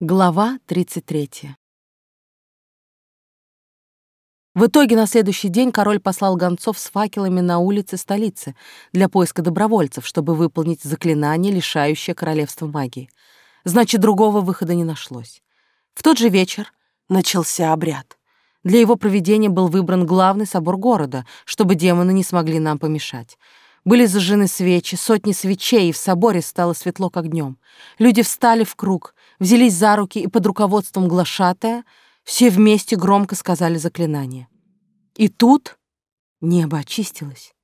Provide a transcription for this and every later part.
Глава 33. В итоге на следующий день король послал гонцов с факелами на улицы столицы для поиска добровольцев, чтобы выполнить заклинание, лишающее королевства магии. Значит, другого выхода не нашлось. В тот же вечер начался обряд. Для его проведения был выбран главный собор города, чтобы демоны не смогли нам помешать. Были зажжены свечи, сотни свечей, и в соборе стало светло, как днем. Люди встали в круг, взялись за руки и под руководством глашатая все вместе громко сказали заклинание. И тут небо очистилось,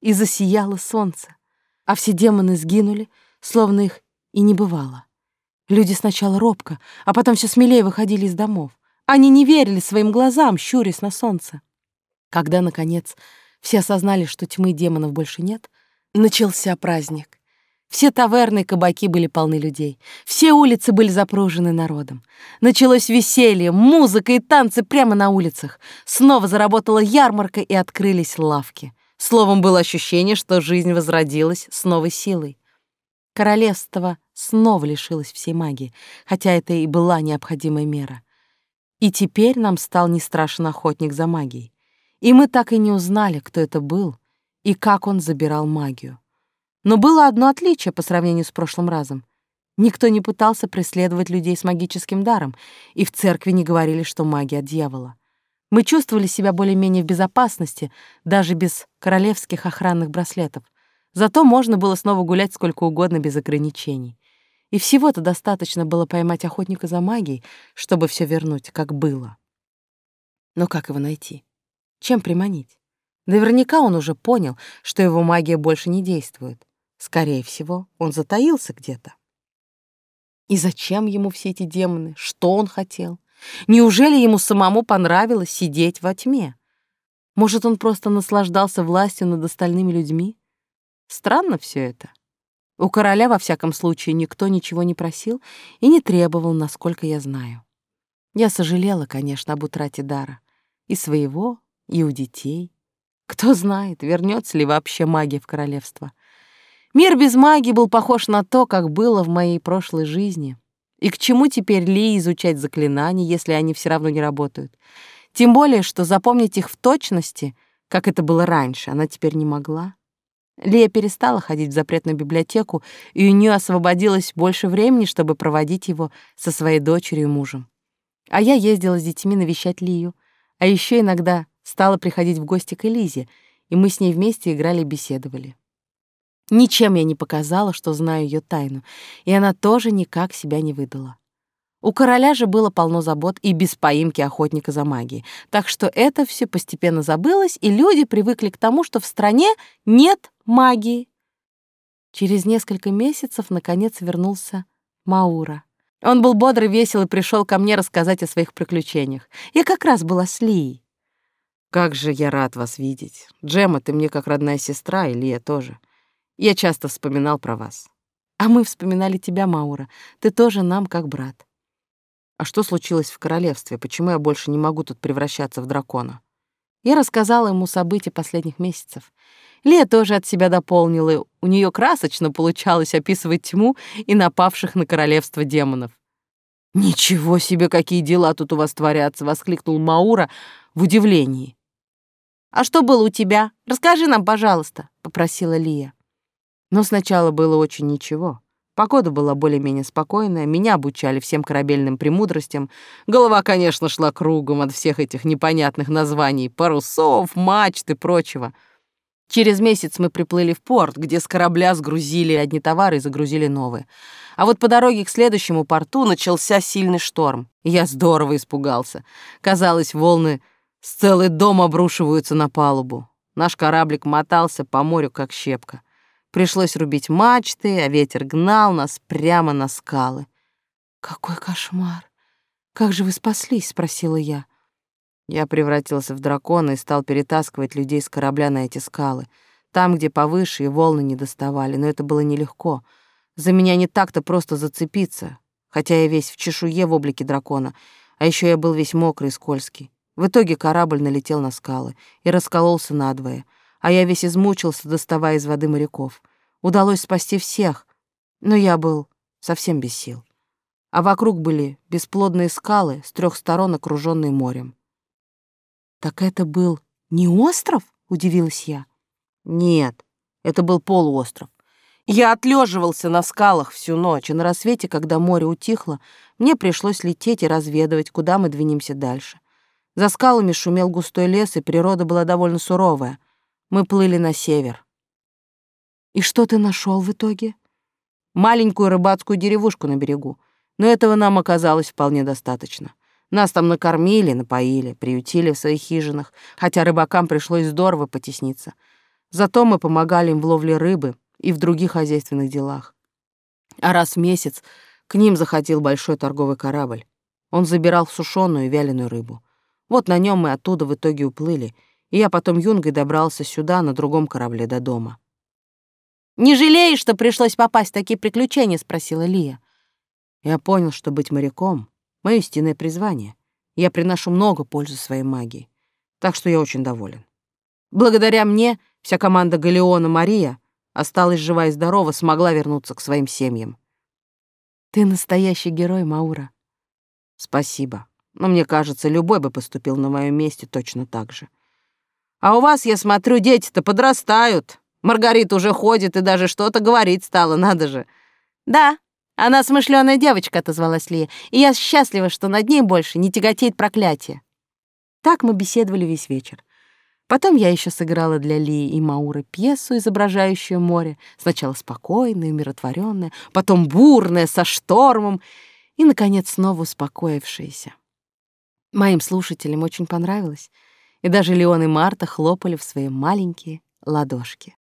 и засияло солнце, а все демоны сгинули, словно их и не бывало. Люди сначала робко, а потом все смелее выходили из домов. Они не верили своим глазам, щурясь на солнце. Когда, наконец, все осознали, что тьмы демонов больше нет, начался праздник. Все таверны и кабаки были полны людей. Все улицы были запружены народом. Началось веселье, музыка и танцы прямо на улицах. Снова заработала ярмарка и открылись лавки. Словом, было ощущение, что жизнь возродилась с новой силой. Королевство снова лишилось всей магии, хотя это и была необходимая мера. И теперь нам стал не страшен охотник за магией. И мы так и не узнали, кто это был и как он забирал магию. Но было одно отличие по сравнению с прошлым разом. Никто не пытался преследовать людей с магическим даром, и в церкви не говорили, что магия от дьявола. Мы чувствовали себя более-менее в безопасности, даже без королевских охранных браслетов. Зато можно было снова гулять сколько угодно без ограничений. И всего-то достаточно было поймать охотника за магией, чтобы все вернуть, как было. Но как его найти? Чем приманить? Наверняка он уже понял, что его магия больше не действует. Скорее всего, он затаился где-то. И зачем ему все эти демоны? Что он хотел? Неужели ему самому понравилось сидеть во тьме? Может, он просто наслаждался властью над остальными людьми? Странно все это. У короля, во всяком случае, никто ничего не просил и не требовал, насколько я знаю. Я сожалела, конечно, об утрате дара. И своего, и у детей. Кто знает, вернется ли вообще магия в королевство. Мир без магии был похож на то, как было в моей прошлой жизни. И к чему теперь Ли изучать заклинания, если они все равно не работают? Тем более, что запомнить их в точности, как это было раньше, она теперь не могла. Лия перестала ходить в запретную библиотеку, и у нее освободилось больше времени, чтобы проводить его со своей дочерью и мужем. А я ездила с детьми навещать Лию, а еще иногда стала приходить в гости к Элизе, и мы с ней вместе играли и беседовали. Ничем я не показала, что знаю ее тайну, и она тоже никак себя не выдала. У короля же было полно забот и без поимки охотника за магией, так что это все постепенно забылось, и люди привыкли к тому, что в стране нет магии. Через несколько месяцев, наконец, вернулся Маура. Он был бодрый, весел и пришел ко мне рассказать о своих приключениях. Я как раз была с Лией. «Как же я рад вас видеть. Джема, ты мне как родная сестра, и Лия тоже. Я часто вспоминал про вас. А мы вспоминали тебя, Маура. Ты тоже нам как брат. А что случилось в королевстве? Почему я больше не могу тут превращаться в дракона? Я рассказала ему события последних месяцев. Лия тоже от себя дополнила. У нее красочно получалось описывать тьму и напавших на королевство демонов. «Ничего себе, какие дела тут у вас творятся!» — воскликнул Маура в удивлении. «А что было у тебя? Расскажи нам, пожалуйста», — попросила Лия. Но сначала было очень ничего. Погода была более-менее спокойная, меня обучали всем корабельным премудростям. Голова, конечно, шла кругом от всех этих непонятных названий парусов, мачт и прочего. Через месяц мы приплыли в порт, где с корабля сгрузили одни товары и загрузили новые. А вот по дороге к следующему порту начался сильный шторм. Я здорово испугался. Казалось, волны с целый дом обрушиваются на палубу. Наш кораблик мотался по морю, как щепка. Пришлось рубить мачты, а ветер гнал нас прямо на скалы. «Какой кошмар! Как же вы спаслись?» — спросила я. Я превратился в дракона и стал перетаскивать людей с корабля на эти скалы. Там, где повыше и волны не доставали, но это было нелегко. За меня не так-то просто зацепиться, хотя я весь в чешуе в облике дракона, а еще я был весь мокрый и скользкий. В итоге корабль налетел на скалы и раскололся надвое — а я весь измучился, доставая из воды моряков. Удалось спасти всех, но я был совсем без сил. а вокруг были бесплодные скалы с трех сторон, окруженные морем. «Так это был не остров?» — удивилась я. «Нет, это был полуостров. Я отлеживался на скалах всю ночь, и на рассвете, когда море утихло, мне пришлось лететь и разведывать, куда мы двинемся дальше. За скалами шумел густой лес, и природа была довольно суровая. Мы плыли на север. И что ты нашел в итоге? Маленькую рыбацкую деревушку на берегу. Но этого нам оказалось вполне достаточно. Нас там накормили, напоили, приютили в своих хижинах, хотя рыбакам пришлось здорово потесниться. Зато мы помогали им в ловле рыбы и в других хозяйственных делах. А раз в месяц к ним заходил большой торговый корабль. Он забирал сушеную и вяленую рыбу. Вот на нем мы оттуда в итоге уплыли, и я потом юнгой добрался сюда на другом корабле до дома. «Не жалеешь, что пришлось попасть в такие приключения?» — спросила Лия. Я понял, что быть моряком — мое истинное призвание. Я приношу много пользы своей магии, так что я очень доволен. Благодаря мне вся команда Галеона Мария осталась жива и здорова, смогла вернуться к своим семьям. Ты настоящий герой, Маура. Спасибо но мне кажется, любой бы поступил на моем месте точно так же. А у вас, я смотрю, дети-то подрастают. Маргарита уже ходит и даже что-то говорить стала, надо же. Да, она смышленая девочка, отозвалась Лия, и я счастлива, что над ней больше не тяготеет проклятие. Так мы беседовали весь вечер. Потом я еще сыграла для Лии и Мауры пьесу, изображающую море. Сначала спокойное, умиротворенное, потом бурное, со штормом, и, наконец, снова успокоившееся. Моим слушателям очень понравилось, и даже Леон и Марта хлопали в свои маленькие ладошки.